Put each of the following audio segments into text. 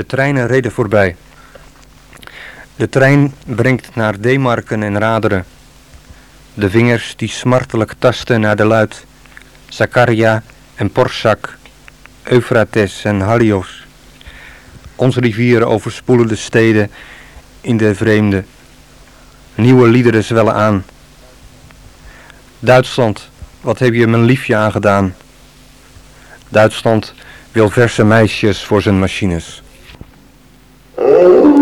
De treinen reden voorbij. De trein brengt naar Demarken en Raderen. De vingers die smartelijk tasten naar de luid. Zakaria en Porsak, Euphrates en Halios. Onze rivieren overspoelen de steden in de vreemde. Nieuwe liederen zwellen aan. Duitsland, wat heb je mijn liefje aangedaan? Duitsland wil verse meisjes voor zijn machines. Oh.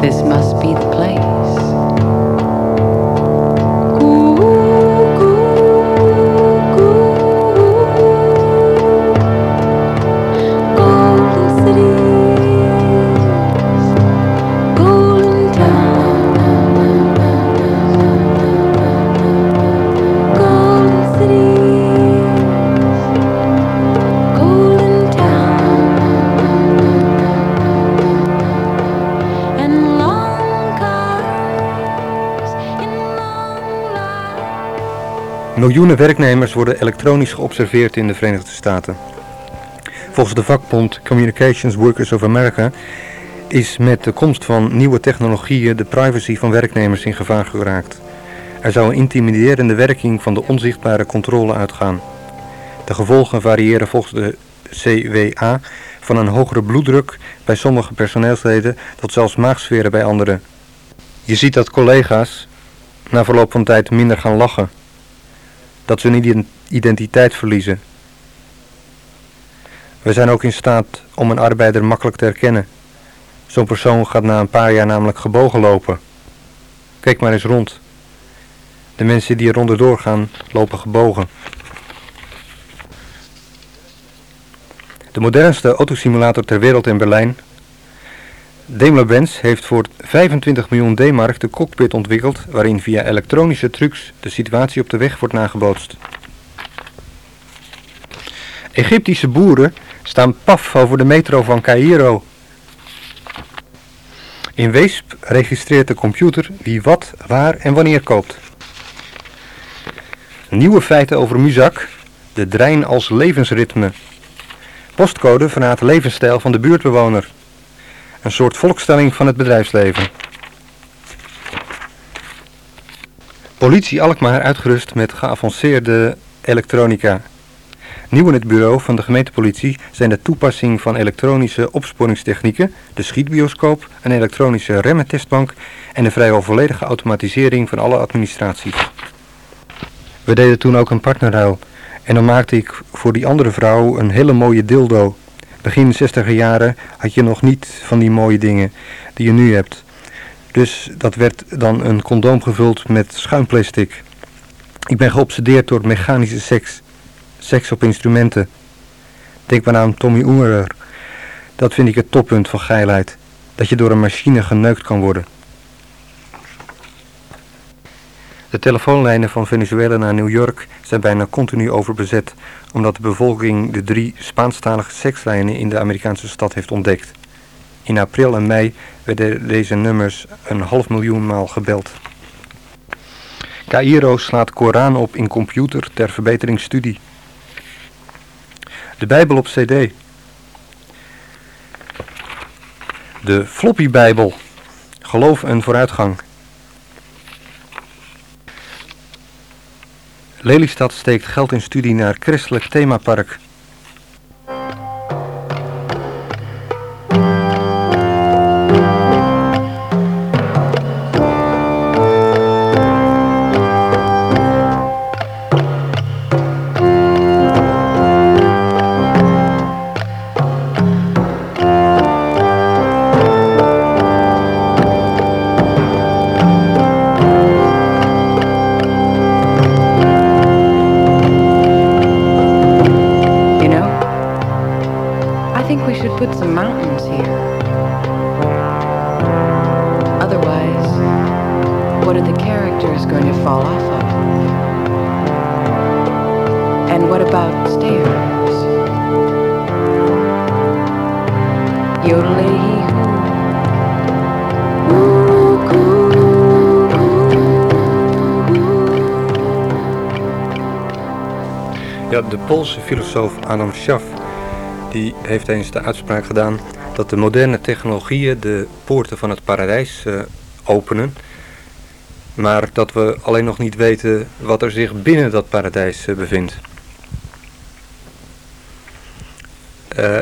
This must be the place. Miljoenen werknemers worden elektronisch geobserveerd in de Verenigde Staten. Volgens de vakbond Communications Workers of America is met de komst van nieuwe technologieën de privacy van werknemers in gevaar geraakt. Er zou een intimiderende werking van de onzichtbare controle uitgaan. De gevolgen variëren volgens de CWA van een hogere bloeddruk bij sommige personeelsleden tot zelfs maagsferen bij anderen. Je ziet dat collega's na verloop van tijd minder gaan lachen dat ze hun identiteit verliezen. We zijn ook in staat om een arbeider makkelijk te herkennen. Zo'n persoon gaat na een paar jaar namelijk gebogen lopen. Kijk maar eens rond. De mensen die er onderdoor gaan, lopen gebogen. De modernste autosimulator ter wereld in Berlijn Daimler-Benz heeft voor 25 miljoen D-mark de cockpit ontwikkeld waarin via elektronische trucs de situatie op de weg wordt nagebootst. Egyptische boeren staan paf over de metro van Cairo. In Weesp registreert de computer wie wat, waar en wanneer koopt. Nieuwe feiten over Muzak, de drein als levensritme. Postcode vanuit levensstijl van de buurtbewoner. Een soort volkstelling van het bedrijfsleven. Politie Alkmaar uitgerust met geavanceerde elektronica. Nieuw in het bureau van de gemeentepolitie zijn de toepassing van elektronische opsporingstechnieken, de schietbioscoop, een elektronische remmentestbank en de vrijwel volledige automatisering van alle administraties. We deden toen ook een partnerruil en dan maakte ik voor die andere vrouw een hele mooie dildo Begin 60 jaren had je nog niet van die mooie dingen die je nu hebt. Dus dat werd dan een condoom gevuld met schuimplastic. Ik ben geobsedeerd door mechanische seks. Seks op instrumenten. Denk maar aan Tommy Ungerer. Dat vind ik het toppunt van geilheid. Dat je door een machine geneukt kan worden. De telefoonlijnen van Venezuela naar New York zijn bijna continu overbezet, omdat de bevolking de drie Spaanstalige sekslijnen in de Amerikaanse stad heeft ontdekt. In april en mei werden deze nummers een half miljoen maal gebeld. Cairo slaat Koran op in computer ter verbetering studie. De Bijbel op CD. De Floppy Bijbel. Geloof en vooruitgang. Lelystad steekt geld in studie naar Christelijk Themapark. put some mountains here. Otherwise, what are the characters going to fall off of? And what about stairs? Yodelay Ja, de Poolse filosoof Adam Schaff die heeft eens de uitspraak gedaan dat de moderne technologieën de poorten van het paradijs uh, openen, maar dat we alleen nog niet weten wat er zich binnen dat paradijs uh, bevindt. Uh,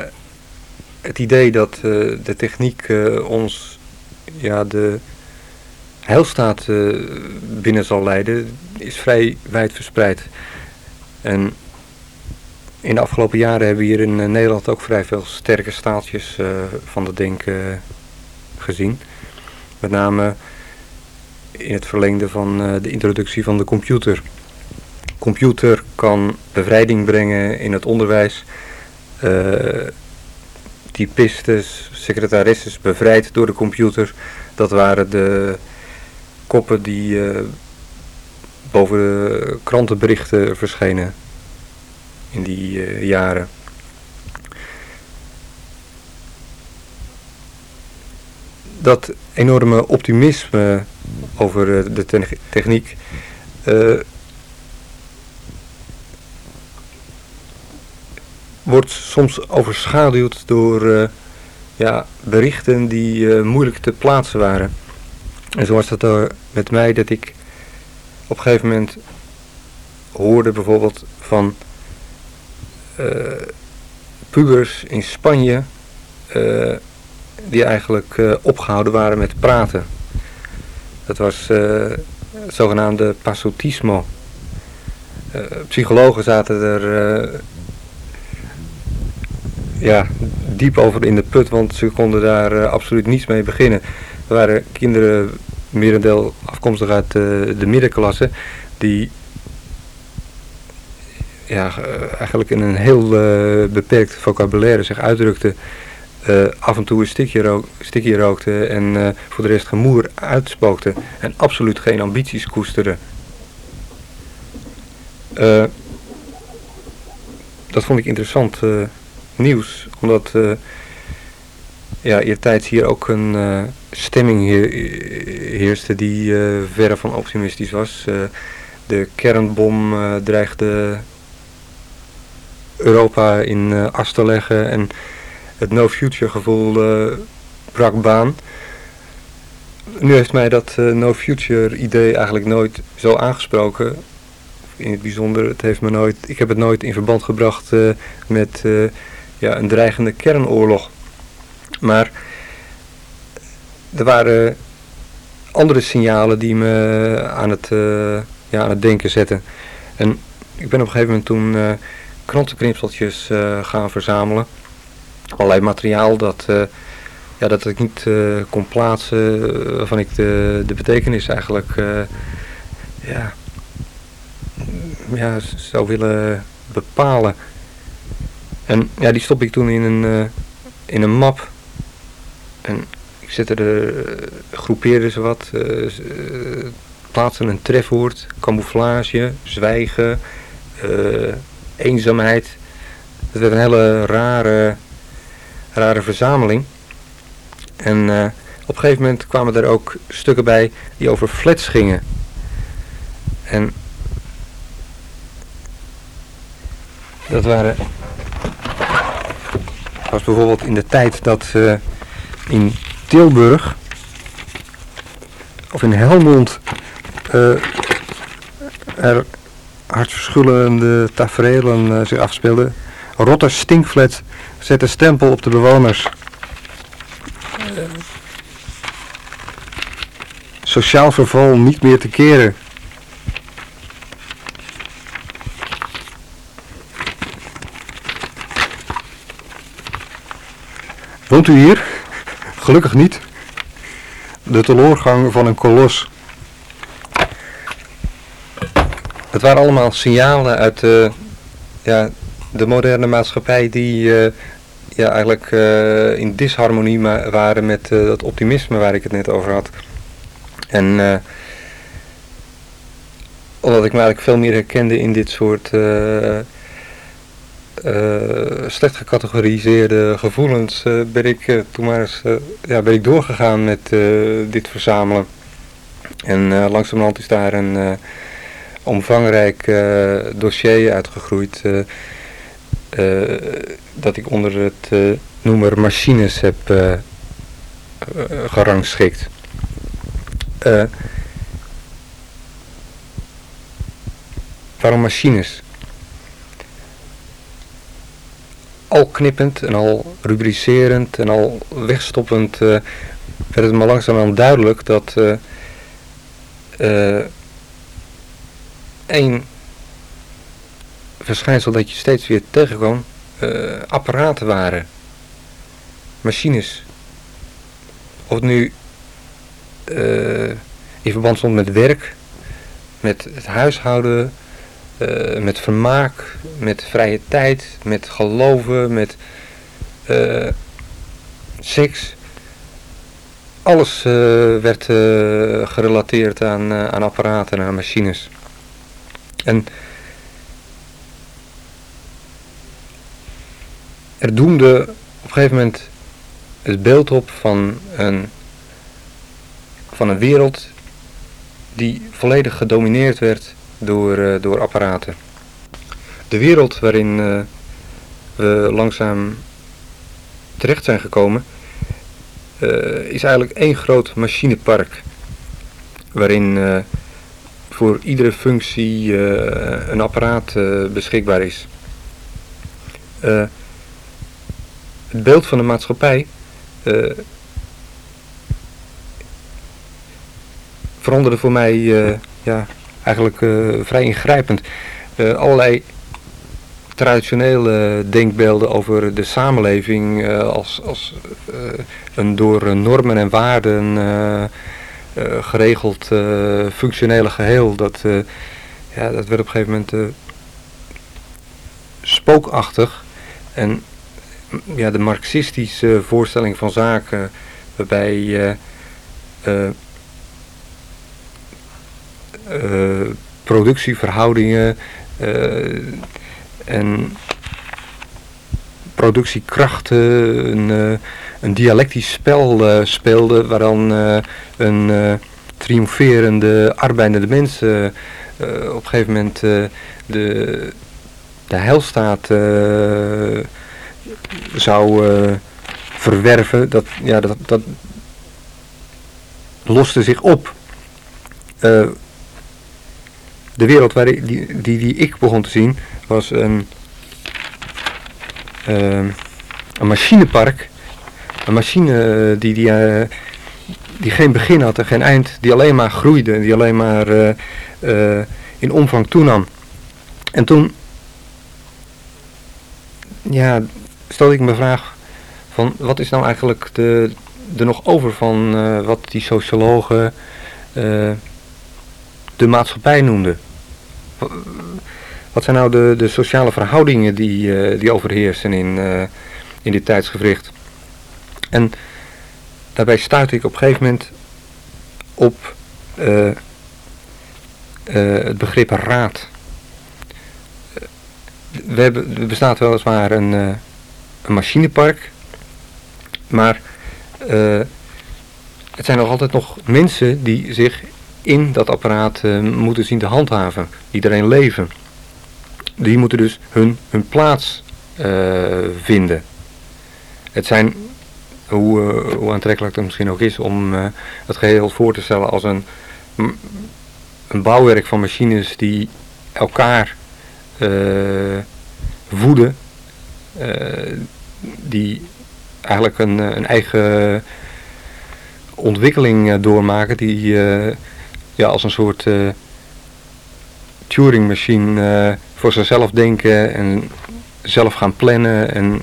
het idee dat de techniek ons ja, de heilstaat binnen zal leiden is vrij wijd verspreid. En in de afgelopen jaren hebben we hier in eh, Nederland ook vrij veel sterke staaltjes uh, van de denken gezien. Met name in het verlengde van de introductie van de computer. Computer kan bevrijding brengen in het onderwijs. typistes, secretaresses bevrijd door de computer. Dat waren de koppen die boven de krantenberichten verschenen in die uh, jaren. Dat enorme optimisme over uh, de te techniek uh, wordt soms overschaduwd door ja, berichten die moeilijk te plaatsen waren. En zo was dat met mij dat ik op een gegeven moment hoorde bijvoorbeeld van pubers in Spanje uh, die eigenlijk uh, opgehouden waren met praten. Dat was het zogenaamde passotismo. psychologen zaten er ja, diep over in de put, want ze konden daar absoluut niets mee beginnen. Er waren kinderen, merendeel afkomstig uit de middenklasse, die ja, eh, eigenlijk in een heel uh, beperkt vocabulaire zich uitdrukte. Uh, af en toe een stikje, rook, stikje rookte en uh, voor de rest gemoer uitspookte. En absoluut geen ambities koesterde. dat vond ik interessant nieuws. Omdat ja, eertijds hier ook een stemming heerste die verre van optimistisch was. de kernbom dreigde Europa in uh, as te leggen en het no-future gevoel uh, brak baan. Nu heeft mij dat uh, no-future idee eigenlijk nooit zo aangesproken. In het bijzonder, het heeft me nooit, ik heb het nooit in verband gebracht met ja, een dreigende kernoorlog. Maar er waren andere signalen die me aan het, ja, aan het denken zetten. En ik ben op een gegeven moment toen krantenknipseltjes uh, gaan verzamelen. Allerlei materiaal dat, uh, ja, dat ik niet uh, kon plaatsen, waarvan ik de, de betekenis eigenlijk ja, ja, zou willen bepalen. En ja, die stop ik toen in een, in een map. En ik zette de, groepeerde ze wat, plaatsen een trefwoord, camouflage, zwijgen, eenzaamheid. Het werd een hele rare, rare verzameling. En uh, op een gegeven moment kwamen er ook stukken bij die over flats gingen. En dat waren was bijvoorbeeld in de tijd dat uh, in Tilburg of in Helmond uh, er hartverschullende tafereelen uh, zich afspeelden. Rotter Stinkflat zette stempel op de bewoners. Sociaal verval niet meer te keren. Woont u hier? Gelukkig niet. De teloorgang van een kolos. Het waren allemaal signalen uit de, ja, de moderne maatschappij die uh, ja, eigenlijk uh, in disharmonie waren met uh, dat optimisme waar ik het net over had. En omdat ik me eigenlijk veel meer herkende in dit soort slecht gecategoriseerde gevoelens ben ik toen maar eens ja, ben ik doorgegaan met dit verzamelen. En langzamerhand is daar een omvangrijk dossier uitgegroeid dat ik onder het noemer machines heb gerangschikt. waarom machines? al knippend en al rubricerend en al wegstoppend werd het me langzaam duidelijk dat één verschijnsel dat je steeds weer tegenkwam apparaten waren. Machines. Of nu in verband stond met werk, met het huishouden, uh, met vermaak, met vrije tijd, met geloven, met uh, seks. Alles uh, werd gerelateerd aan, aan apparaten en aan machines. En er doemde op een gegeven moment het beeld op van een, van een wereld die volledig gedomineerd werd door, uh, door apparaten. De wereld waarin uh, we langzaam terecht zijn gekomen uh, is eigenlijk één groot machinepark. Waarin voor iedere functie een apparaat beschikbaar is. het beeld van de maatschappij veranderde voor mij ja, eigenlijk vrij ingrijpend. Allerlei traditionele denkbeelden over de samenleving als, als een door normen en waarden geregeld functionele geheel. Dat, ja, dat werd op een gegeven moment spookachtig. En ja, de marxistische voorstelling van zaken waarbij productieverhoudingen en productiekrachten een, uh, een dialectisch spel speelde waar dan een triomferende arbeidende mensen op een gegeven moment de, de heilstaat zou verwerven, dat, ja, dat, dat loste zich op. De wereld waar die, die, die ik begon te zien was een, een machinepark. Een machine die, die, uh, die geen begin had en geen eind. Die alleen maar groeide. Die alleen maar in omvang toenam. En toen ja, stelde ik me vraag van wat is nou eigenlijk de, de nog over van wat die sociologen de maatschappij noemden. Wat zijn nou de, de sociale verhoudingen die, uh, die overheersen in, uh, in dit tijdsgevricht? En daarbij stuit ik op een gegeven moment op uh, het begrip raad. We hebben, er bestaat weliswaar een, een machinepark, maar het zijn nog altijd nog mensen die zich in dat apparaat moeten zien te handhaven, die erin leven. Die moeten dus hun, hun plaats vinden. Het zijn, hoe, hoe aantrekkelijk het misschien ook is om het geheel voor te stellen als een, een bouwwerk van machines die elkaar voeden, die eigenlijk een, een eigen ontwikkeling doormaken die ja, als een soort Turing machine voor zichzelf denken en zelf gaan plannen en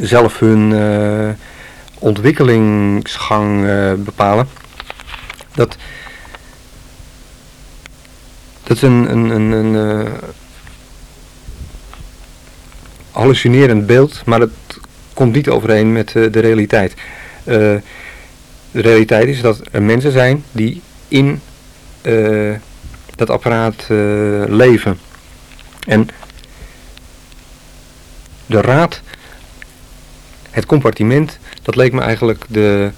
zelf hun ontwikkelingsgang bepalen. Dat, dat is een, een, een, een hallucinerend beeld, maar het komt niet overeen met de realiteit. De realiteit is dat er mensen zijn die in dat apparaat leven. En de raad, het compartiment, dat leek me eigenlijk de,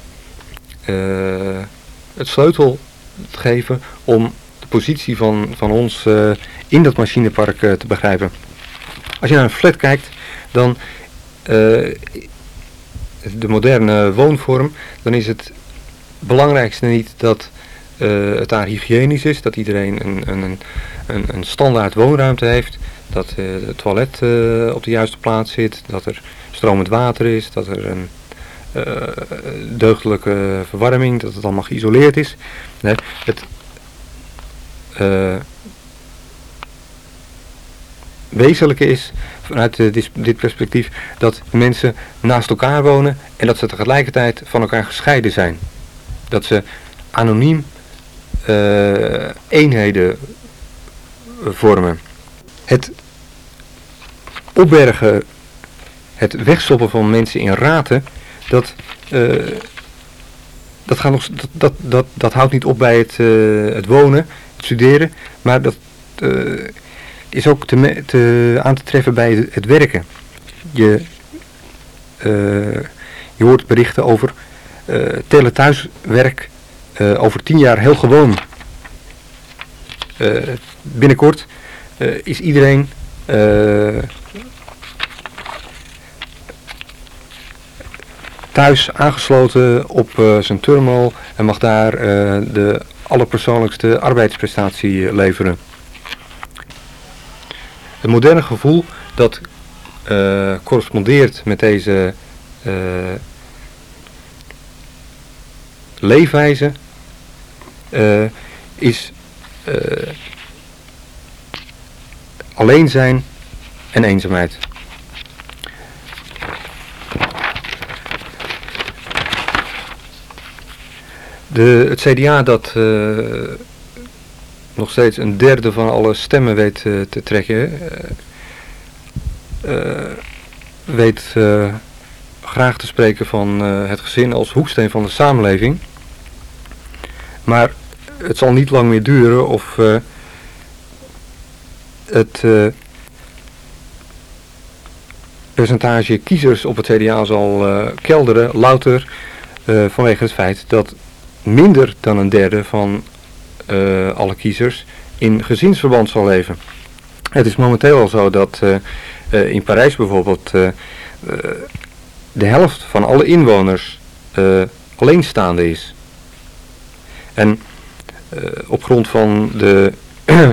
het sleutel te geven om de positie van, van ons in dat machinepark te begrijpen. Als je naar een flat kijkt, dan de moderne woonvorm, dan is het belangrijkste niet dat uh, het daar hygiënisch is, dat iedereen een, een, een, een standaard woonruimte heeft, dat het toilet op de juiste plaats zit, dat er stromend water is, dat er een deugdelijke verwarming, dat het allemaal geïsoleerd is. Nee, het, wezenlijke is vanuit dit, perspectief dat mensen naast elkaar wonen en dat ze tegelijkertijd van elkaar gescheiden zijn. Dat ze anoniem eenheden vormen. Het opbergen, het wegstoppen van mensen in raten, dat, uh, dat, gaat nog, dat, dat, dat, dat houdt niet op bij het, het wonen, het studeren, maar dat is ook te, te, aan te treffen bij het werken. Je, je hoort berichten over telethuiswerk uh, over tien jaar heel gewoon. binnenkort is iedereen thuis aangesloten op zijn terminal en mag daar de allerpersoonlijkste arbeidsprestatie leveren. Het moderne gevoel dat correspondeert met deze leefwijze uh, is alleen zijn en eenzaamheid. De, het CDA dat nog steeds een derde van alle stemmen weet uh, te trekken. Uh, weet graag te spreken van het gezin als hoeksteen van de samenleving. Maar het zal niet lang meer duren of het percentage kiezers op het CDA zal kelderen, louter vanwege het feit dat minder dan een derde van alle kiezers in gezinsverband zal leven. Het is momenteel al zo dat in Parijs bijvoorbeeld de helft van alle inwoners alleenstaande is. En op grond van de,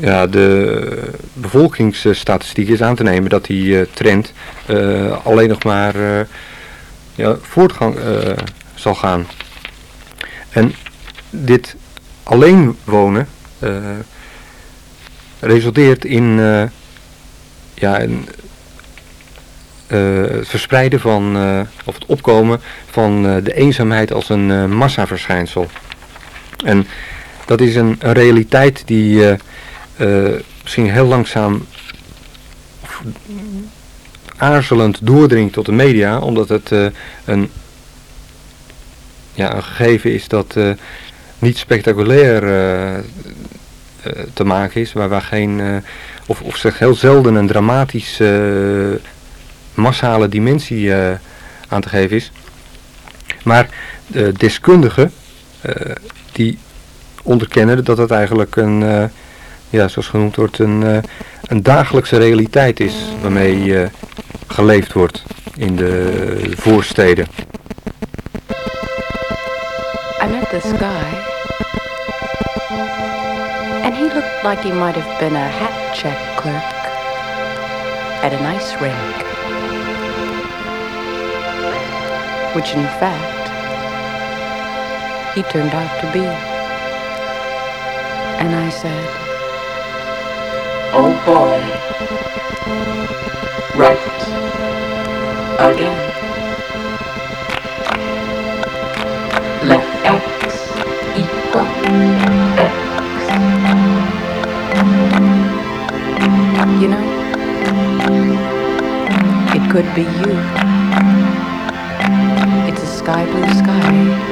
ja, de bevolkingsstatistiek is aan te nemen dat die trend alleen nog maar ja, voortgang zal gaan. En dit alleen wonen resulteert in ja, een, het verspreiden van, of het opkomen van de eenzaamheid als een massaverschijnsel. En dat is een, realiteit die misschien heel langzaam aarzelend doordringt tot de media, omdat het een, ja, een gegeven is dat niet spectaculair te maken is, waar, waar geen, of, of zeg heel zelden een dramatische massale dimensie aan te geven is. Maar de deskundigen die onderkennen dat het eigenlijk een, ja, zoals genoemd wordt, een, een dagelijkse realiteit is waarmee geleefd wordt in de voorsteden. I met this guy, and he looked like he might have been a hat check clerk at an ice rink. Which, in fact, he turned out to be. And I said, Oh boy, right again. Left X, E, X. You know, it could be you. It's a sky blue sky.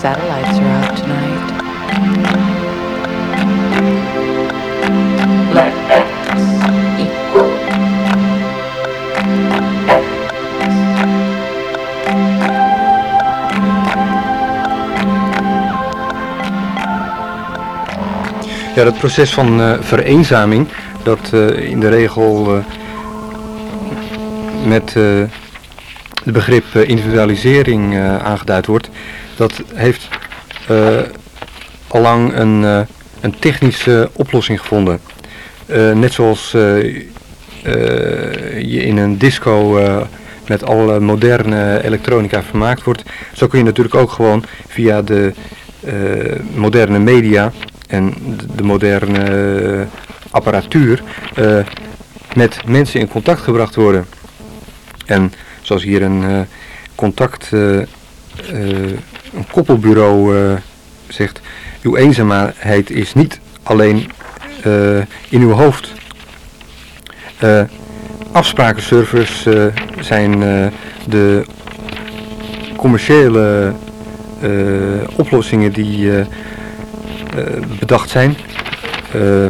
Satellites are out tonight. Let X equal Ja, dat proces van uh, vereenzaming, dat uh, in de regel uh, met het begrip individualisering aangeduid wordt, dat heeft allang een, een technische oplossing gevonden. net zoals je in een disco met alle moderne elektronica vermaakt wordt, zo kun je natuurlijk ook gewoon via de moderne media en de moderne eh, apparatuur uh, met mensen in contact gebracht worden. En zoals hier een uh, contact, een koppelbureau zegt, uw eenzaamheid is niet alleen in uw hoofd. afsprakenservers zijn de commerciële oplossingen die eh, bedacht zijn. Eh,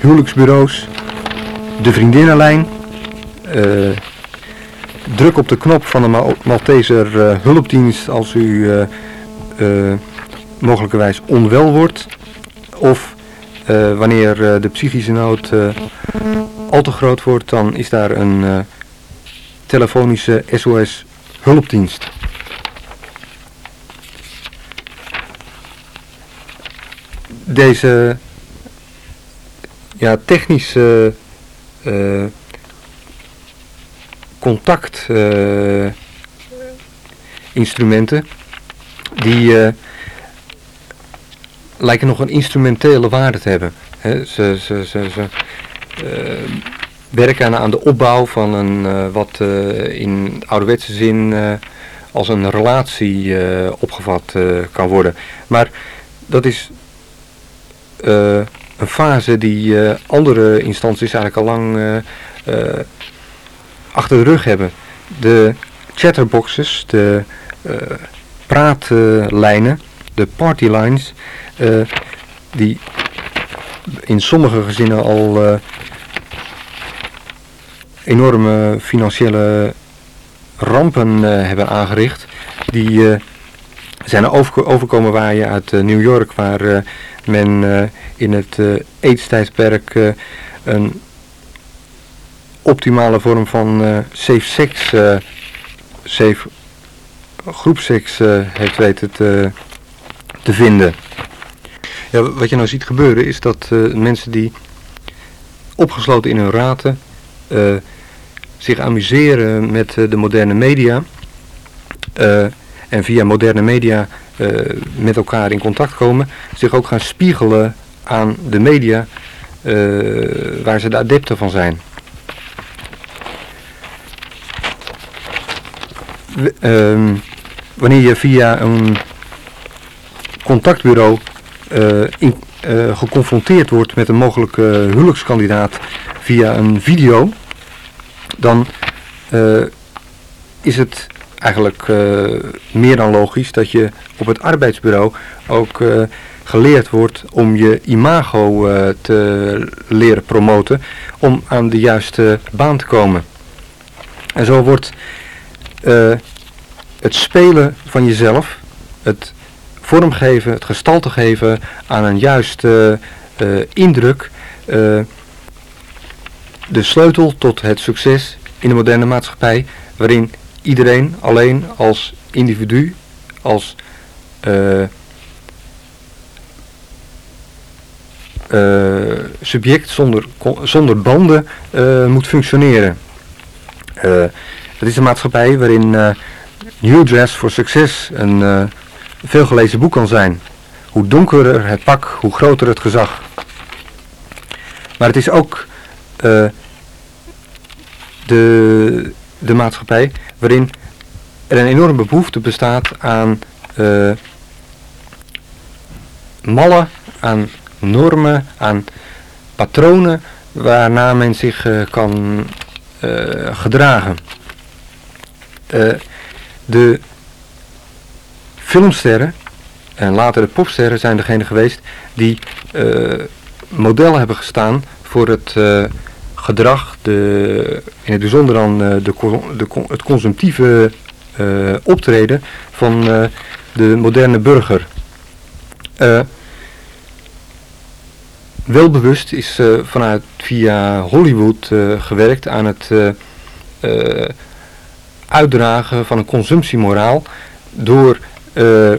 huwelijksbureaus, de vriendinnenlijn, eh, druk op de knop van de Malteser hulpdienst als u mogelijkerwijs onwel wordt. Of wanneer de psychische nood al te groot wordt, dan is daar een telefonische SOS hulpdienst. deze ja, technische uh, contact uh, instrumenten die uh, lijken nog een instrumentele waarde te hebben. He, ze ze, ze, ze werken aan de opbouw van een wat in ouderwetse zin als een relatie opgevat kan worden. Maar dat is een fase die andere instanties eigenlijk al lang achter de rug hebben. De chatterboxes, de praatlijnen, de partylines, die in sommige gezinnen al enorme financiële rampen hebben aangericht. Die zijn er overkomen waar je uit New York, waar men uh, in het uh, AIDS-tijdperk uh, een optimale vorm van safe sex, safe groepseks heeft weten te, te vinden. Ja, wat je nou ziet gebeuren is dat mensen die opgesloten in hun raten zich amuseren met de moderne media en via moderne media uh, met elkaar in contact komen, zich ook gaan spiegelen aan de media uh, waar ze de adepten van zijn. Uh, wanneer je via een contactbureau uh, in, geconfronteerd wordt met een mogelijke huwelijkskandidaat via een video, dan is het eigenlijk meer dan logisch dat je op het arbeidsbureau ook geleerd wordt om je imago te leren promoten om aan de juiste baan te komen. En zo wordt het spelen van jezelf, het vormgeven, het gestalte geven aan een juiste uh, indruk, uh, de sleutel tot het succes in de moderne maatschappij, waarin iedereen alleen als individu, als subject zonder, zonder banden moet functioneren. Het is een maatschappij waarin New Dress for Success een uh, veelgelezen boek kan zijn. Hoe donkerder het pak, hoe groter het gezag. Maar het is ook uh, de, de maatschappij waarin er een enorme behoefte bestaat aan mallen, aan normen, aan patronen waarna men zich kan gedragen. De filmsterren en later de popsterren zijn degene geweest die uh, modellen hebben gestaan voor het uh, gedrag, de, in het bijzonder dan de, de, het consumptieve optreden van de moderne burger. welbewust is vanuit via Hollywood gewerkt aan het uitdragen van een consumptiemoraal door uh,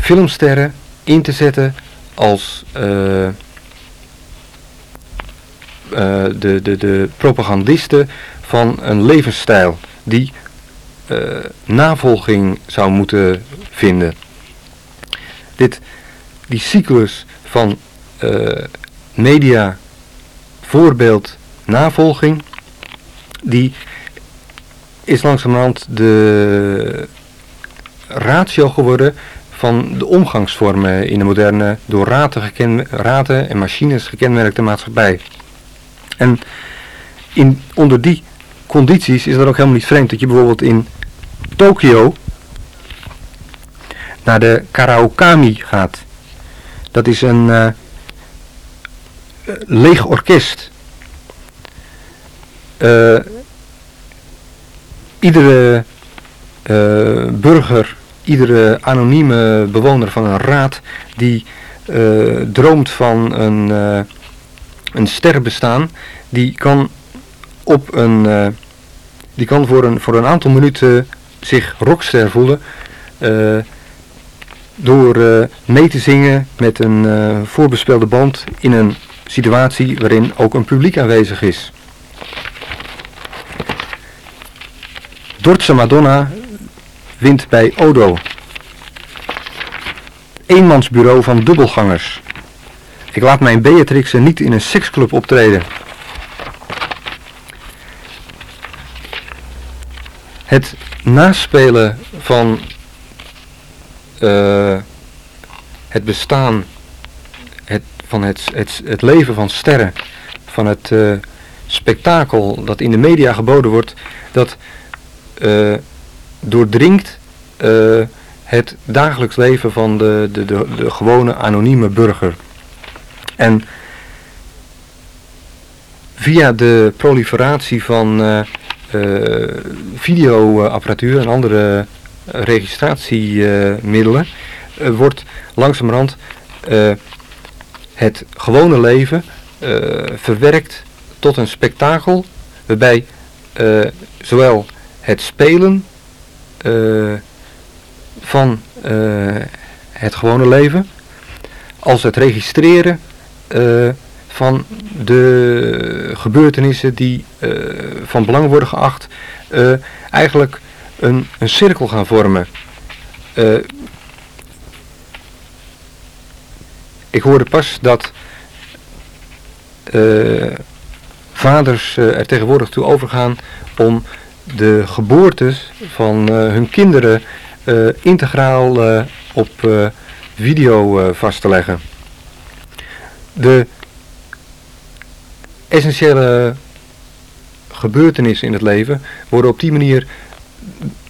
filmsterren in te zetten als uh, uh, de, de, de propagandisten van een levensstijl die navolging zou moeten vinden. Dit, die cyclus van media, voorbeeld, navolging die is langzamerhand de ratio geworden van de omgangsvormen in de moderne, door raten, raten en machines gekenmerkte maatschappij. En in, onder die condities is het ook helemaal niet vreemd dat je bijvoorbeeld in Tokio naar de Karaokami gaat. Dat is een uh, leeg orkest. Uh, iedere uh, burger, iedere anonieme bewoner van een raad die uh, droomt van een, uh, een sterbestaan, die kan op een die kan voor een, voor een aantal minuten zich rockster voelen door mee te zingen met een voorbespelde band in een situatie waarin ook een publiek aanwezig is. Dortse Madonna wint bij Odo. Eenmansbureau van dubbelgangers. Ik laat mijn Beatrixen niet in een seksclub optreden. Het naspelen van uh, het bestaan, het, van het, het, het leven van sterren, van het uh, spektakel dat in de media geboden wordt, dat uh, doordringt uh, het dagelijks leven van de, de, de, de, gewone anonieme burger. En via de proliferatie van uh, videoapparatuur en andere registratiemiddelen wordt langzamerhand het gewone leven verwerkt tot een spektakel waarbij zowel het spelen uh, van uh, het gewone leven, als het registreren uh, van de gebeurtenissen die van belang worden geacht, eigenlijk een, een cirkel gaan vormen. ik hoorde pas dat vaders er tegenwoordig toe overgaan om de geboortes van uh, hun kinderen uh, integraal uh, op video vast te leggen. De essentiële gebeurtenissen in het leven worden op die manier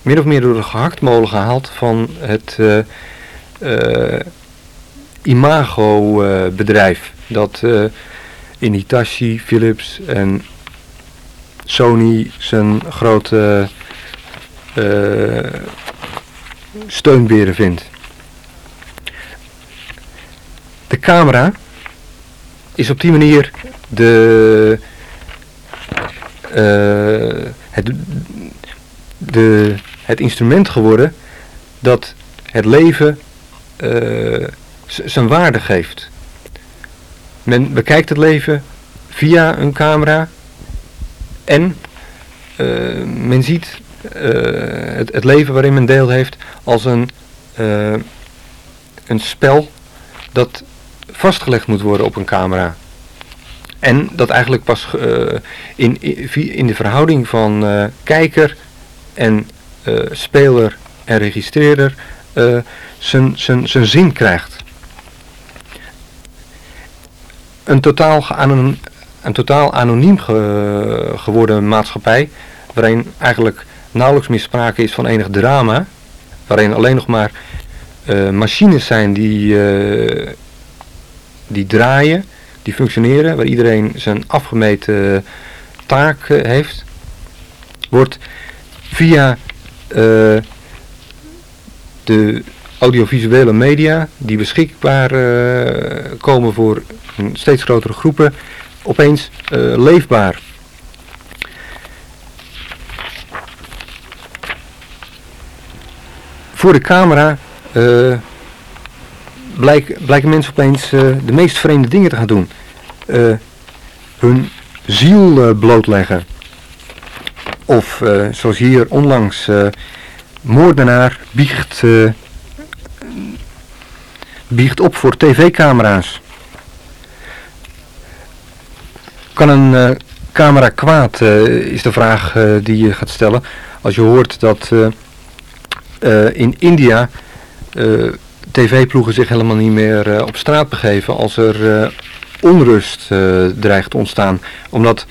min of meer door de gehaktmolen gehaald van het imago-bedrijf dat in Hitachi, Philips en Sony zijn grote uh, steunberen vindt. De camera is op die manier de, uh, het, de, het instrument geworden dat het leven uh, zijn waarde geeft. Men bekijkt het leven via een camera en uh, men ziet het, het, leven waarin men deel heeft als een, een spel dat vastgelegd moet worden op een camera. En dat eigenlijk pas in, in de verhouding van kijker en speler en registreerder zijn zin krijgt. Een totaal, anoniem, een totaal anoniem ge, geworden maatschappij, waarin eigenlijk nauwelijks meer sprake is van enig drama, waarin alleen nog maar machines zijn die die draaien, die functioneren, waar iedereen zijn afgemeten taak uh, heeft, wordt via de audiovisuele media, die beschikbaar komen voor steeds grotere groepen, opeens leefbaar. Voor de camera blijk, blijken mensen opeens uh, de meest vreemde dingen te gaan doen. Uh, hun ziel uh, blootleggen. Of zoals hier onlangs, moordenaar biecht, biecht op voor tv-camera's. Kan een camera kwaad, is de vraag die je gaat stellen. Als je hoort dat in India tv-ploegen zich helemaal niet meer op straat begeven als er onrust dreigt te ontstaan. Omdat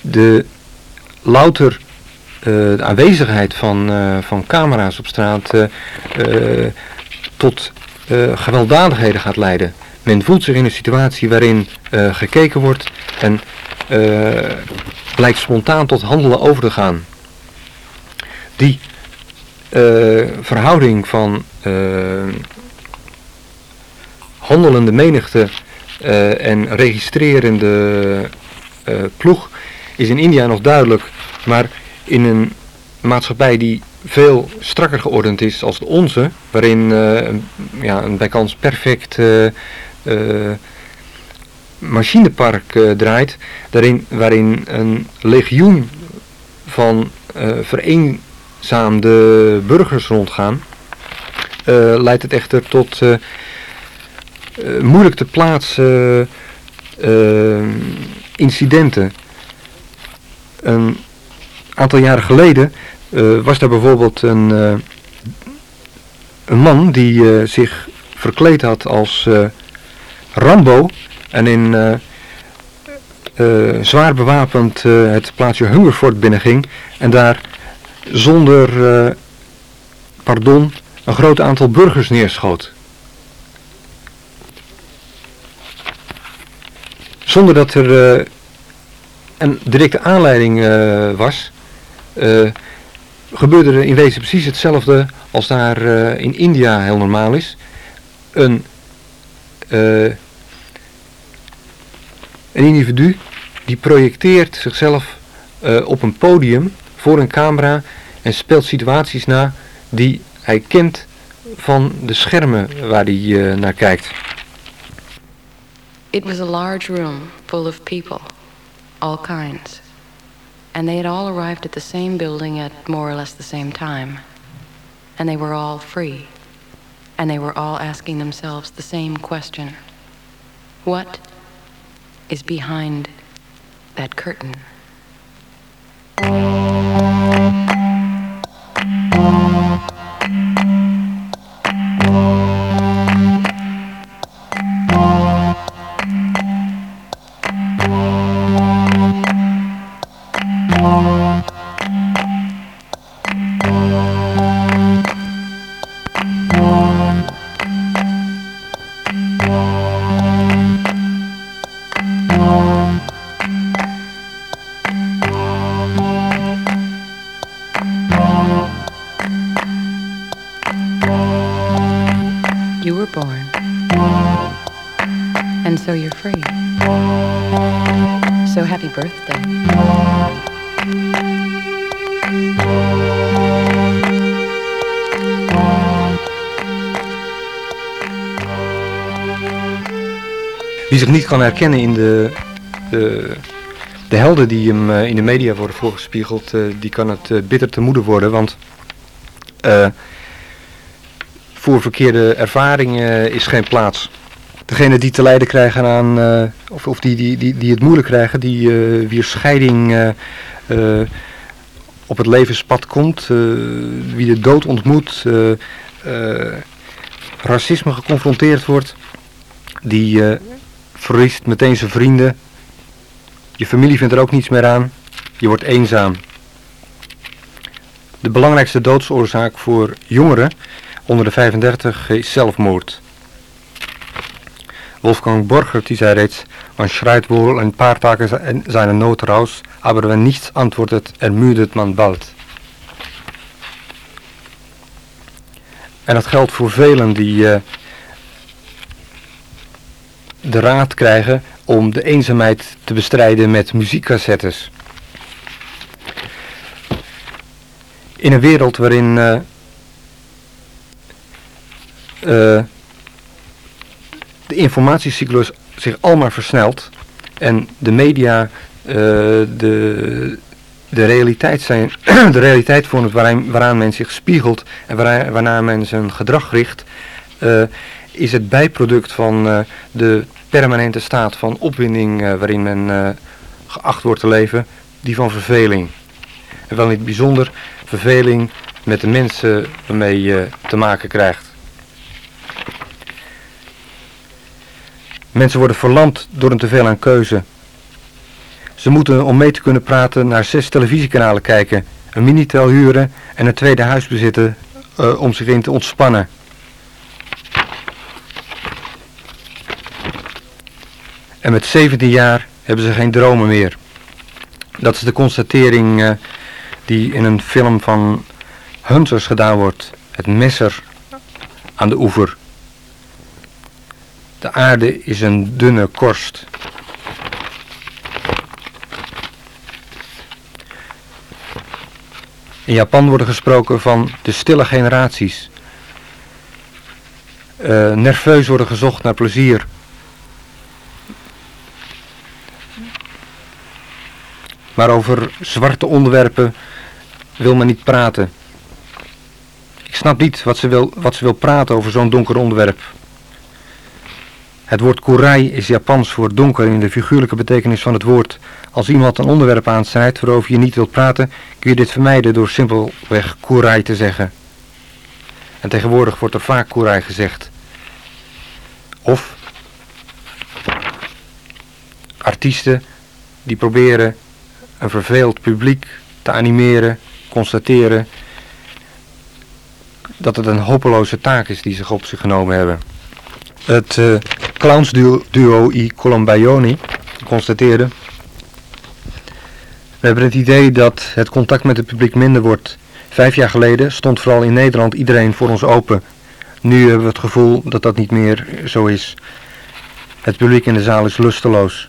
de louter aanwezigheid van, van camera's op straat tot gewelddadigheden gaat leiden. Men voelt zich in een situatie waarin gekeken wordt en blijkt spontaan tot handelen over te gaan. Die verhouding van handelende menigte en registrerende ploeg is in India nog duidelijk, maar in een maatschappij die veel strakker geordend is als de onze, waarin uh, ja, een bijkans perfect machinepark draait, daarin, waarin een legioen van vereenzaamde burgers rondgaan, leidt het echter tot moeilijk te plaatsen incidenten. Een aantal jaren geleden was daar bijvoorbeeld een, een man die zich verkleed had als Rambo en in zwaar bewapend het plaatsje Hungerford binnenging en daar zonder pardon een groot aantal burgers neerschoot. Zonder dat er uh, een directe aanleiding was, gebeurde er in wezen precies hetzelfde als daar in India heel normaal is. Een, een individu die projecteert zichzelf op een podium voor een camera en speelt situaties na die hij kent van de schermen waar hij naar kijkt. It was a large room full of people, all kinds. And they had all arrived at the same building at more or less the same time. And they were all free. And they were all asking themselves the same question What is behind that curtain. Thank birthday. Wie zich niet kan herkennen in de, de, de helden die hem eh, in de media worden voorgespiegeld, eh, die kan het eh, bitter te moede worden. Want voor verkeerde ervaringen is geen plaats. Degene die te lijden krijgen aan, eh, of, of die, die, die, die het moeilijk krijgen, die eh wier scheiding eh, op het levenspad komt, wie de dood ontmoet, racisme geconfronteerd wordt, die verliest meteen zijn vrienden. Je familie vindt er ook niets meer aan. Je wordt eenzaam. De belangrijkste doodsoorzaak voor jongeren onder de 35 is zelfmoord. Wolfgang Borchert die zei reeds, man schreit wohl ein paar se- seine Not aber wenn nichts antwortet, ermüdet man bald. En dat geldt voor velen die eh, de raad krijgen om de eenzaamheid te bestrijden met muziekcassettes. In een wereld waarin eh, eh, de informatiecyclus zich almaar versnelt en de media eh, de, de, realiteit zijn, de realiteit vormt waaraan, waaraan men zich spiegelt en waaraan, waarna men zijn gedrag richt, eh, is het bijproduct van eh, de permanente staat van opwinding waarin men geacht wordt te leven, die van verveling. En wel in het bijzonder verveling met de mensen waarmee je te maken krijgt. Mensen worden verlamd door een teveel aan keuze. Ze moeten om mee te kunnen praten naar zes televisiekanalen kijken, een minitel huren en een tweede huis bezitten eh, om zich in te ontspannen. En met 17 jaar hebben ze geen dromen meer. Dat is de constatering eh, die in een film van Hunters gedaan wordt. Het messer aan de oever. De aarde is een dunne korst. In Japan wordt gesproken van de stille generaties. Eh, nerveus worden gezocht naar plezier. Maar over zwarte onderwerpen wil men niet praten. Ik snap niet wat ze wil, wat ze wil praten over zo'n donker onderwerp. Het woord kurai is Japans voor donker in de figuurlijke betekenis van het woord. Als iemand een onderwerp aansnijdt waarover je niet wilt praten, kun je dit vermijden door simpelweg kurai te zeggen. En tegenwoordig wordt er vaak kurai gezegd. Of artiesten die proberen een verveeld publiek te animeren, constateren dat het een hopeloze taak is die ze op zich genomen hebben. Het uh, clownsduo I Colombioni constateerde... We hebben het idee dat het contact met het publiek minder wordt. Vijf jaar geleden stond vooral in Nederland iedereen voor ons open. Nu hebben we het gevoel dat dat niet meer zo is. Het publiek in de zaal is lusteloos.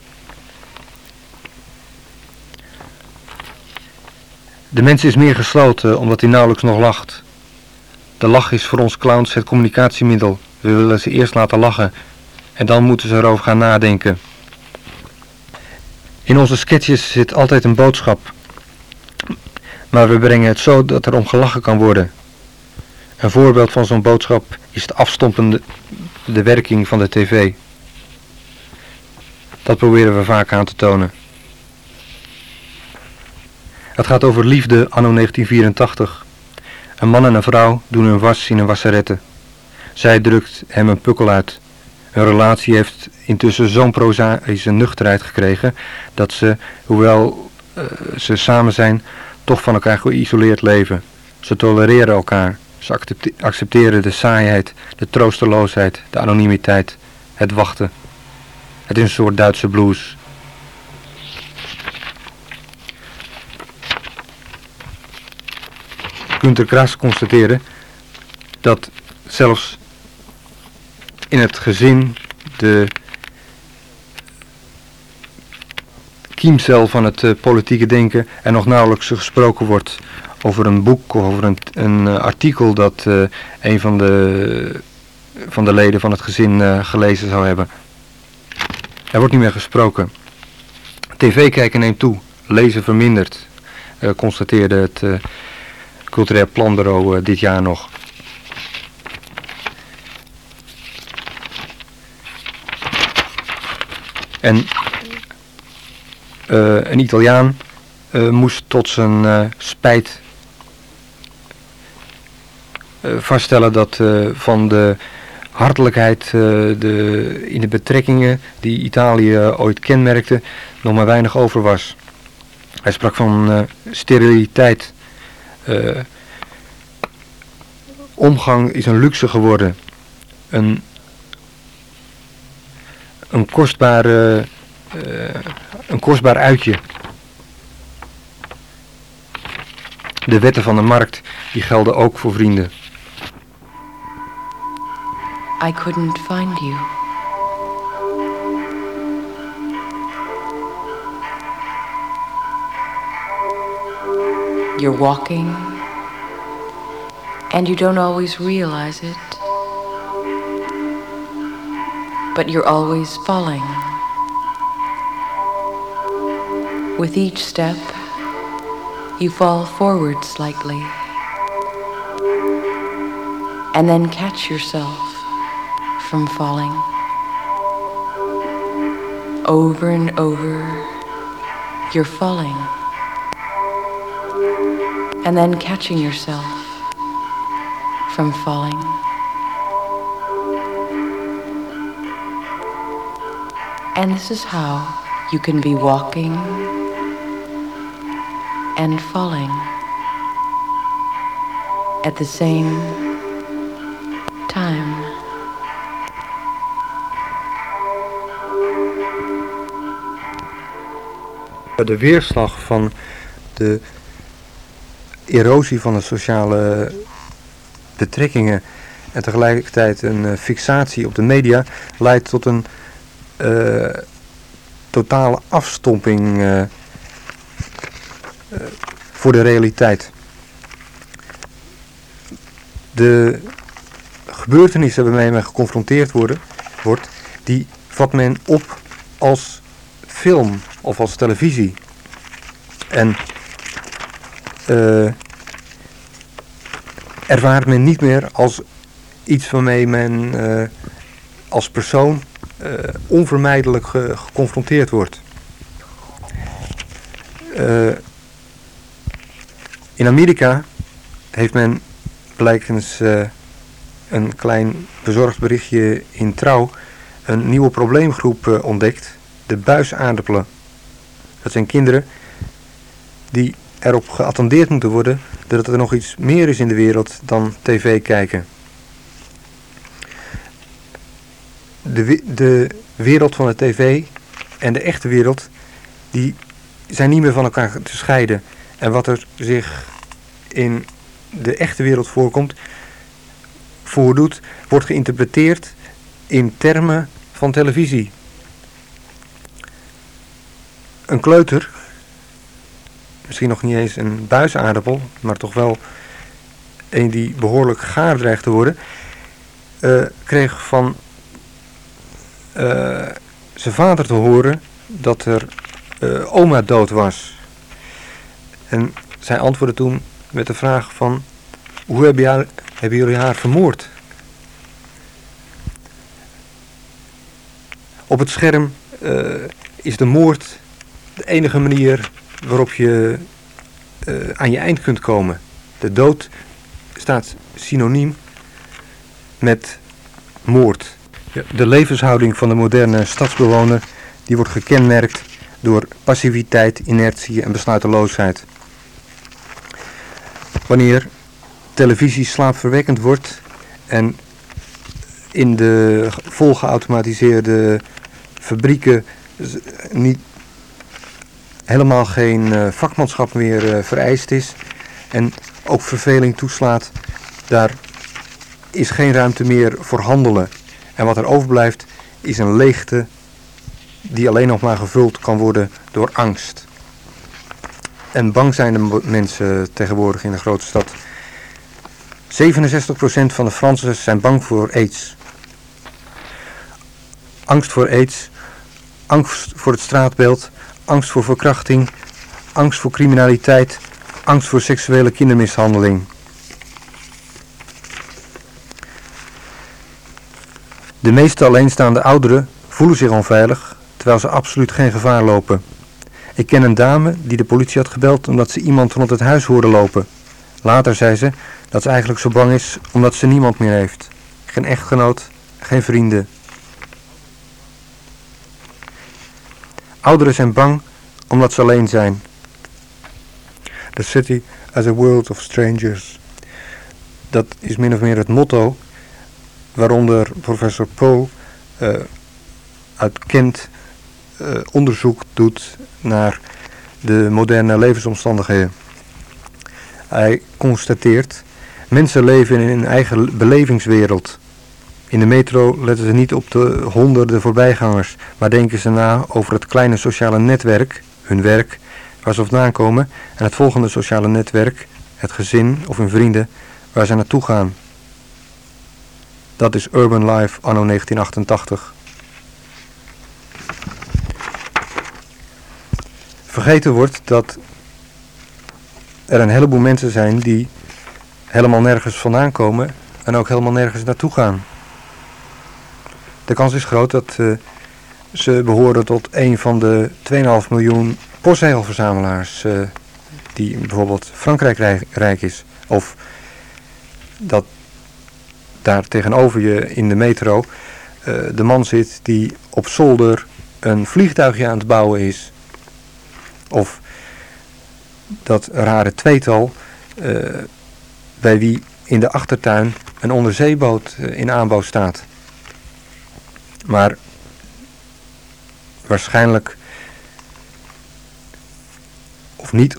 De mens is meer gesloten omdat hij nauwelijks nog lacht. De lach is voor ons clowns het communicatiemiddel. We willen ze eerst laten lachen en dan moeten ze erover gaan nadenken. In onze sketches zit altijd een boodschap, maar we brengen het zo dat er om gelachen kan worden. Een voorbeeld van zo'n boodschap is de afstompende de werking van de tv. Dat proberen we vaak aan te tonen. Het gaat over liefde anno 1984. Een man en een vrouw doen hun was in een wasserette. Zij drukt hem een pukkel uit. Hun relatie heeft intussen zo'n prozaïsche nuchterheid gekregen dat ze, hoewel uh, ze samen zijn, toch van elkaar geïsoleerd leven. Ze tolereren elkaar. Ze accepteren de saaiheid, de troosteloosheid, de anonimiteit, het wachten. Het is een soort Duitse blues. Günter Grass constateerde dat zelfs in het gezin de kiemcel van het uh, politieke denken en nog nauwelijks gesproken wordt over een boek of over een, een uh, artikel dat uh, een van de, van de leden van het gezin gelezen zou hebben. Er wordt niet meer gesproken. TV kijken neemt toe, lezen vermindert, constateerde het Cultureel Planbureau dit jaar nog. En uh, een Italiaan uh, moest tot zijn uh, spijt vaststellen dat van de hartelijkheid de, in de betrekkingen die Italië ooit kenmerkte nog maar weinig over was. Hij sprak van steriliteit. omgang is een luxe geworden. Een, een kostbare uh, een kostbaar uitje. De wetten van de markt, die gelden ook voor vrienden. I couldn't find you. You're walking, and you don't always realize it, but you're always falling. With each step, you fall forward slightly and then catch yourself from falling. Over and over, you're falling and then catching yourself from falling. And this is how you can be walking and falling at the same time. De weerslag van de erosie van de sociale betrekkingen en tegelijkertijd een eh, fixatie op de media leidt tot een uh, totale afstomping uh, voor de realiteit. De gebeurtenissen waarmee men geconfronteerd worden, wordt, die vat men op als film of als televisie. En uh, ervaart men niet meer als iets waarmee men als persoon uh, onvermijdelijk ge geconfronteerd wordt. Uh, in Amerika heeft men blijkens uh, een klein bezorgd berichtje in Trouw een nieuwe probleemgroep ontdekt, de buisaardappelen. Dat zijn kinderen die erop geattendeerd moeten worden dat er nog iets meer is in de wereld dan tv kijken. De, de wereld van de tv en de echte wereld, die zijn niet meer van elkaar te scheiden. En wat er zich in de echte wereld voorkomt, voordoet, wordt geïnterpreteerd in termen van televisie. Een kleuter, misschien nog niet eens een buisaardappel, maar toch wel een die behoorlijk gaar dreigt te worden, uh, kreeg van zijn vader te horen dat er uh, oma dood was. En zij antwoordde toen met de vraag van... Hoe hebben, hebben jullie haar vermoord? Op het scherm uh, is de moord de enige manier waarop je aan je eind kunt komen. De dood staat synoniem met moord. De levenshouding van de moderne stadsbewoner die wordt gekenmerkt door passiviteit, inertie en besluiteloosheid. Wanneer televisie slaapverwekkend wordt en in de volgeautomatiseerde fabrieken niet helemaal geen uh, vakmanschap meer uh, vereist is en ook verveling toeslaat, daar is geen ruimte meer voor handelen. En wat er overblijft is een leegte die alleen nog maar gevuld kan worden door angst. En bang zijn de mensen tegenwoordig in de grote stad. 67% van de Fransen zijn bang voor aids. Angst voor aids, angst voor het straatbeeld, angst voor verkrachting, angst voor criminaliteit, angst voor seksuele kindermishandeling. De meeste alleenstaande ouderen voelen zich onveilig, terwijl ze absoluut geen gevaar lopen. Ik ken een dame die de politie had gebeld omdat ze iemand rond het huis hoorde lopen. Later zei ze dat ze eigenlijk zo bang is omdat ze niemand meer heeft. Geen echtgenoot, geen vrienden. Ouderen zijn bang omdat ze alleen zijn. The city as a world of strangers. Dat is min of meer het motto waaronder professor Poe uh, uit Kent uh, onderzoek doet naar de moderne levensomstandigheden. Hij constateert, mensen leven in een eigen belevingswereld. In de metro letten ze niet op de honderden voorbijgangers, maar denken ze na over het kleine sociale netwerk, hun werk, waar ze vandaan komen, en het volgende sociale netwerk, het gezin of hun vrienden, waar ze naartoe gaan. Dat is Urban Life anno 1988. Vergeten wordt dat er een heleboel mensen zijn die helemaal nergens vandaan komen en ook helemaal nergens naartoe gaan. De kans is groot dat uh, ze behoren tot een van de 2,5 miljoen postzegelverzamelaars uh, die bijvoorbeeld Frankrijk rijk is. Of dat daar tegenover je in de metro uh, de man zit die op zolder een vliegtuigje aan het bouwen is. Of dat rare tweetal uh, bij wie in de achtertuin een onderzeeboot uh, in aanbouw staat. Maar waarschijnlijk, of niet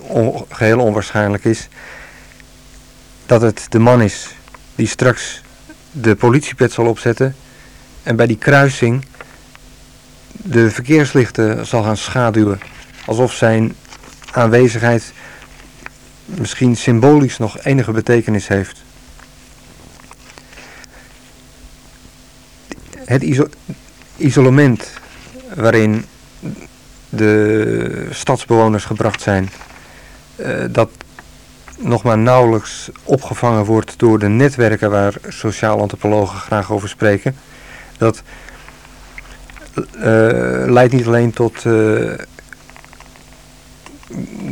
geheel onwaarschijnlijk is, dat het de man is die straks de politiepet zal opzetten en bij die kruising de verkeerslichten zal gaan schaduwen. Alsof zijn aanwezigheid misschien symbolisch nog enige betekenis heeft. Het iso isolement waarin de stadsbewoners gebracht zijn, uh, dat nog maar nauwelijks opgevangen wordt door de netwerken waar sociaal antropologen graag over spreken. Dat uh, leidt niet alleen tot uh,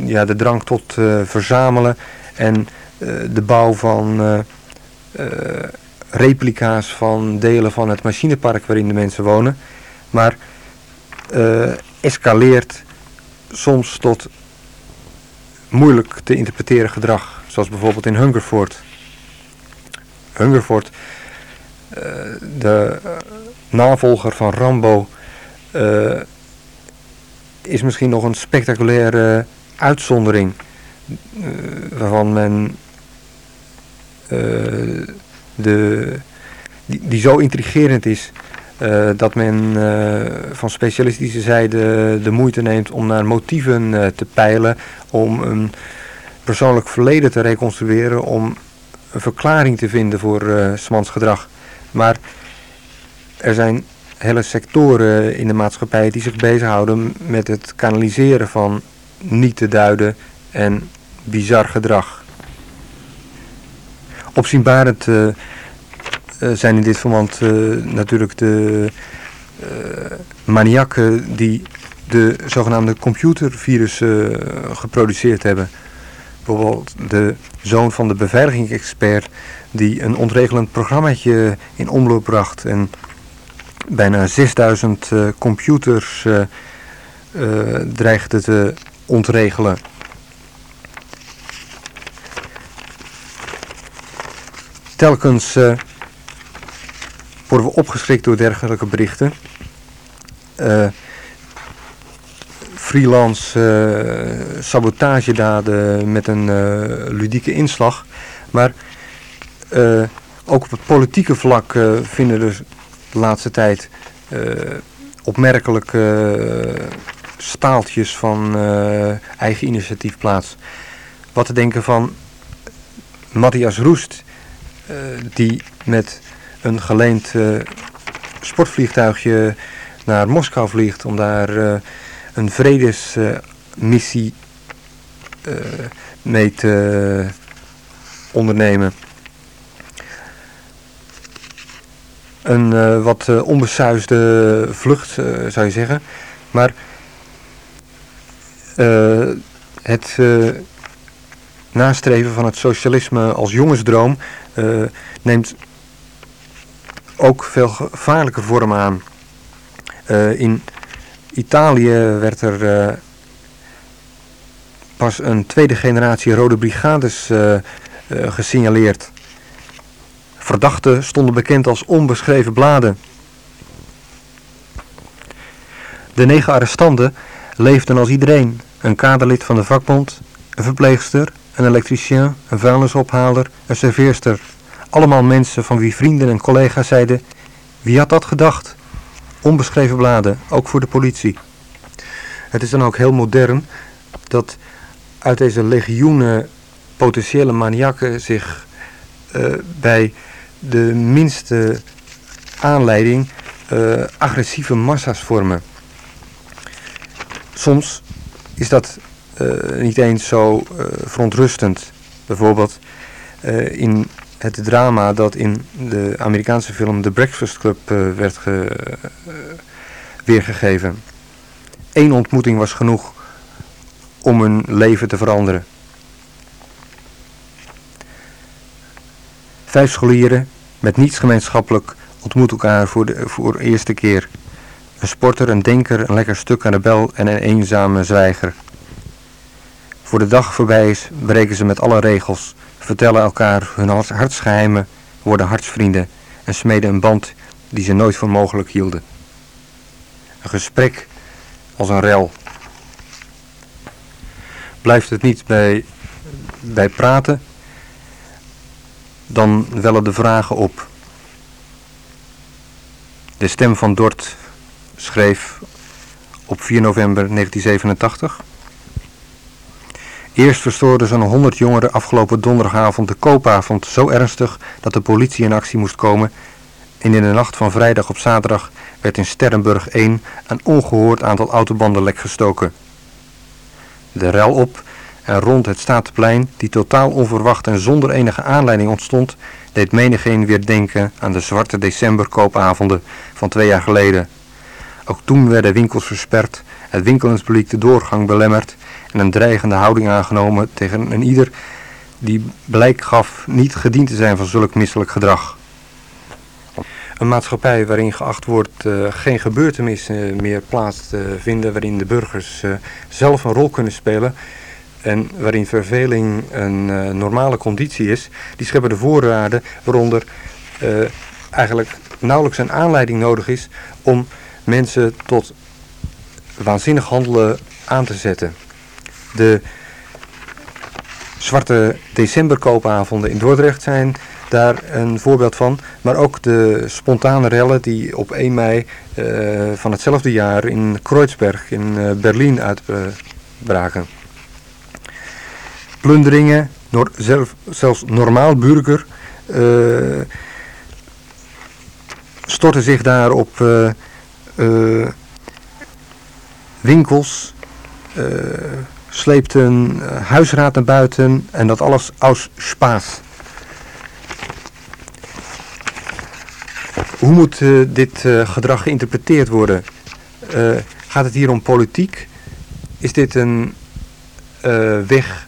ja, de drang tot uh, verzamelen en de bouw van replica's van delen van het machinepark waarin de mensen wonen, maar escaleert soms tot moeilijk te interpreteren gedrag. Zoals bijvoorbeeld in Hungerford. Hungerford, uh, de uh, navolger van Rambo, uh, is misschien nog een spectaculaire uitzondering. waarvan men de, die zo intrigerend is uh, dat men uh, van specialistische zijde de moeite neemt om naar motieven uh, te peilen, om een persoonlijk verleden te reconstrueren, om een verklaring te vinden voor Smans gedrag. Maar er zijn hele sectoren in de maatschappij die zich bezighouden met het kanaliseren van niet te duiden en bizar gedrag. Opzienbarend zijn in dit verband uh, natuurlijk de uh, maniakken die de zogenaamde computervirussen geproduceerd hebben. Bijvoorbeeld de zoon van de beveiligingsexpert die een ontregelend programmaatje in omloop bracht en bijna 6000 computers dreigde te ontregelen. Telkens worden we opgeschrikt door dergelijke berichten. Uh, freelance uh, sabotagedaden met een uh, ludieke inslag. Maar ook op het politieke vlak vinden er de laatste tijd opmerkelijke staaltjes van eigen initiatief plaats. Wat te denken van Matthias Roest, die met een geleend sportvliegtuigje naar Moskou vliegt om daar een vredesmissie mee te ondernemen. Een wat uh, onbesuisde vlucht, zou je zeggen. Maar het nastreven van het socialisme als jongensdroom neemt ook veel gevaarlijke vormen aan. in Italië werd er pas een tweede generatie rode brigades gesignaleerd. Verdachten stonden bekend als onbeschreven bladen. De negen arrestanten leefden als iedereen. Een kaderlid van de vakbond, een verpleegster, een elektricien, een vuilnisophaler, een serveerster. Allemaal mensen van wie vrienden en collega's zeiden... Wie had dat gedacht? Onbeschreven bladen, ook voor de politie. Het is dan ook heel modern dat uit deze legioenen potentiële maniakken zich uh, bij de minste aanleiding uh, agressieve massa's vormen. Soms is dat uh, niet eens zo verontrustend. Bijvoorbeeld in het drama dat in de Amerikaanse film The Breakfast Club werd ge, weergegeven. Eén ontmoeting was genoeg om hun leven te veranderen. Vijf scholieren met niets gemeenschappelijk ontmoeten elkaar voor de voor eerste keer. Een sporter, een denker, een lekker stuk aan de bel en een eenzame zwijger. Voor de dag voorbij is, breken ze met alle regels, vertellen elkaar hun hartsgeheimen, worden hartsvrienden en smeden een band die ze nooit voor mogelijk hielden. Een gesprek als een rel. Blijft het niet bij, bij praten, dan wellen de vragen op. De stem van Dort schreef op 4 november 1987. Eerst verstoorden zo'n 100 jongeren afgelopen donderdagavond de koopavond zo ernstig dat de politie in actie moest komen. En in de nacht van vrijdag op zaterdag werd in Sterrenburg 1 een ongehoord aantal autobanden lek gestoken. De rel op en rond het Statenplein, die totaal onverwacht en zonder enige aanleiding ontstond, deed menigeen weer denken aan de zwarte decemberkoopavonden van twee jaar geleden. Ook toen werden winkels versperd, het winkelenspubliek de doorgang belemmerd en een dreigende houding aangenomen tegen een ieder die blijk gaf niet gediend te zijn van zulk misselijk gedrag. Een maatschappij waarin geacht wordt uh, geen gebeurtenissen meer plaats te vinden, waarin de burgers uh, zelf een rol kunnen spelen, en waarin verveling een normale conditie is, die scheppen de voorraden waaronder eigenlijk nauwelijks een aanleiding nodig is om mensen tot waanzinnig handelen aan te zetten. De zwarte decemberkoopavonden in Dordrecht zijn daar een voorbeeld van. Maar ook de spontane rellen die op 1 mei uh, van hetzelfde jaar in Kreuzberg in uh, Berlijn uitbraken plunderingen, zelf, zelfs normaal burger uh, storten zich daar op uh, uh, winkels, sleepten huisraad naar buiten en dat alles aus spaas. Hoe moet dit gedrag geïnterpreteerd worden? gaat het hier om politiek? Is dit een weg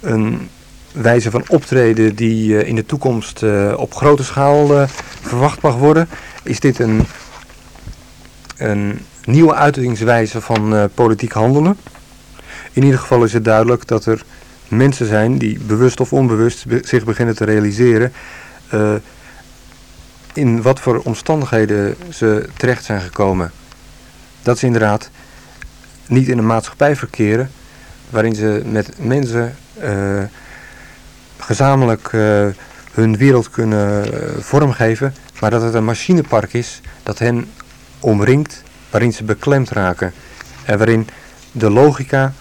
een wijze van optreden die in de toekomst op grote schaal verwacht mag worden. Is dit een, een nieuwe uitingswijze van politiek handelen? In ieder geval is het duidelijk dat er mensen zijn die bewust of onbewust be zich beginnen te realiseren in wat voor omstandigheden ze terecht zijn gekomen. Dat ze inderdaad niet in een maatschappij verkeren waarin ze met mensen gezamenlijk hun wereld kunnen vormgeven maar dat het een machinepark is dat hen omringt, waarin ze beklemd raken en waarin de logica,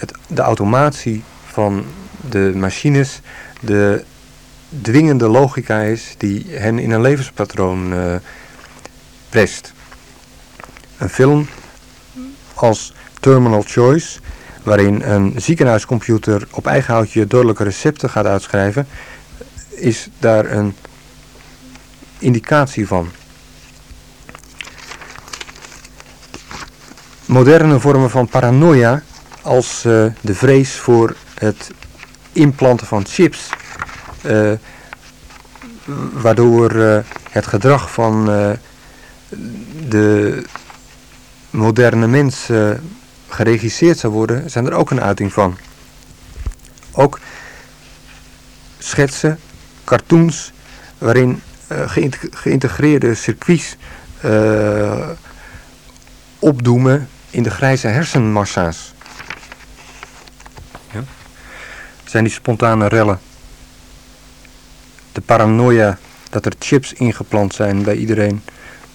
het, de automatie van de machines, de dwingende logica is die hen in een levenspatroon uh, prest. Een film als Terminal Choice, waarin een ziekenhuiscomputer op eigen houtje dodelijke recepten gaat uitschrijven, is daar een indicatie van. Moderne vormen van paranoia, als uh, de vrees voor het implanten van chips, uh, waardoor uh, het gedrag van de moderne mens geregisseerd zou worden, zijn er ook een uiting van. Ook schetsen, cartoons, waarin geïntegreerde circuits opdoemen in de grijze hersenmassa's. Ja. Zijn die spontane rellen. De paranoia dat er chips ingeplant zijn bij iedereen.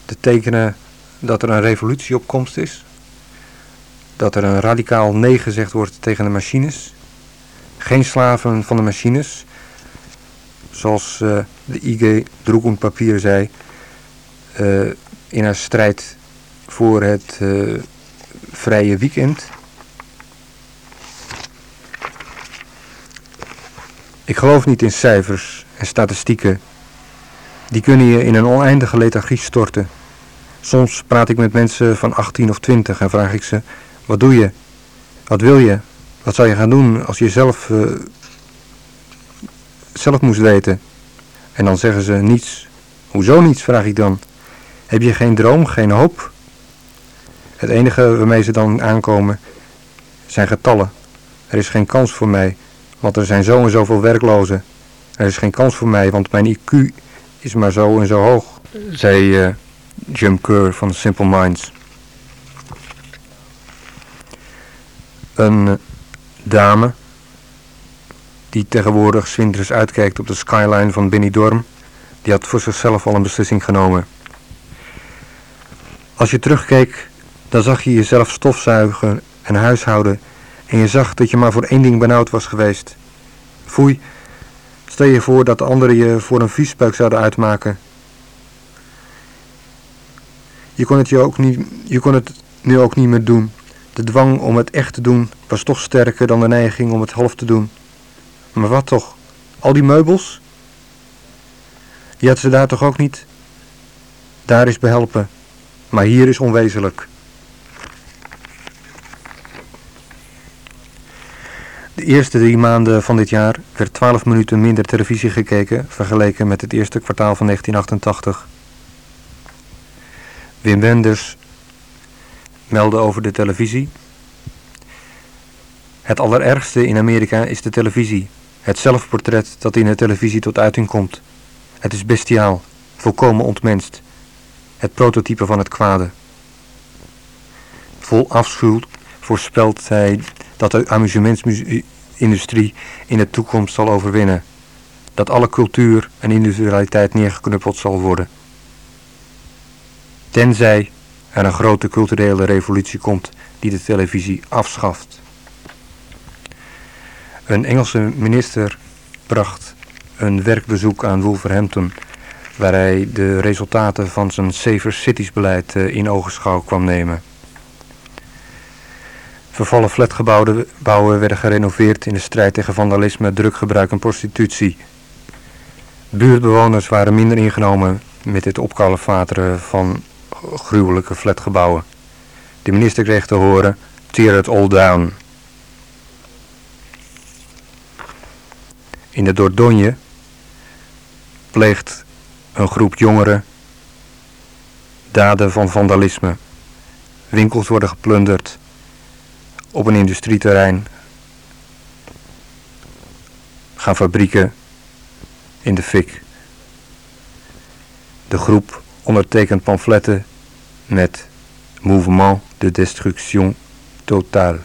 De tekenen dat er een revolutie op komst is. Dat er een radicaal nee gezegd wordt tegen de machines. Geen slaven van de machines. Zoals uh, de IG Droekoen Papier zei. Uh, in haar strijd voor het uh, vrije weekend. Ik geloof niet in cijfers en statistieken. Die kunnen je in een oneindige lethargie storten. Soms praat ik met mensen van 18 of 20 en vraag ik ze: Wat doe je? Wat wil je? Wat zou je gaan doen als je zelf, uh, zelf moest weten? En dan zeggen ze niets. Hoezo niets, vraag ik dan. Heb je geen droom, geen hoop? Het enige waarmee ze dan aankomen zijn getallen. Er is geen kans voor mij, want er zijn zo en zoveel werklozen. Er is geen kans voor mij, want mijn IQ is maar zo en zo hoog, zei uh, Jim Kerr van Simple Minds. Een uh, dame die tegenwoordig zwinters uitkijkt op de skyline van Benidorm, die had voor zichzelf al een beslissing genomen. Als je terugkeek dan zag je jezelf stofzuigen en huishouden en je zag dat je maar voor één ding benauwd was geweest. Foei, stel je voor dat de anderen je voor een viespuik zouden uitmaken. Je kon, het je, ook niet, je kon het nu ook niet meer doen. De dwang om het echt te doen was toch sterker dan de neiging om het half te doen. Maar wat toch? Al die meubels? Je had ze daar toch ook niet? Daar is behelpen, maar hier is onwezenlijk. De eerste drie maanden van dit jaar werd 12 minuten minder televisie gekeken vergeleken met het eerste kwartaal van 1988. Wim Wenders meldde over de televisie. Het allerergste in Amerika is de televisie. Het zelfportret dat in de televisie tot uiting komt. Het is bestiaal, volkomen ontmenst. Het prototype van het kwade. Vol afschuw voorspelt hij dat de amusementsindustrie in de toekomst zal overwinnen. Dat alle cultuur en individualiteit neergeknuppeld zal worden. Tenzij er een grote culturele revolutie komt die de televisie afschaft. Een Engelse minister bracht een werkbezoek aan Wolverhampton, waar hij de resultaten van zijn Safer Cities beleid eh, in ogenschouw kwam nemen. Vervallen flatgebouwen werden gerenoveerd in de strijd tegen vandalisme, druggebruik en prostitutie. Buurtbewoners waren minder ingenomen met het opkalevateren van gruwelijke flatgebouwen. De minister kreeg te horen, tear it all down. In de Dordogne pleegt een groep jongeren daden van vandalisme. Winkels worden geplunderd op een industrieterrein gaan fabrieken in de fik. De groep ondertekent pamfletten met Mouvement de Destruction Totale.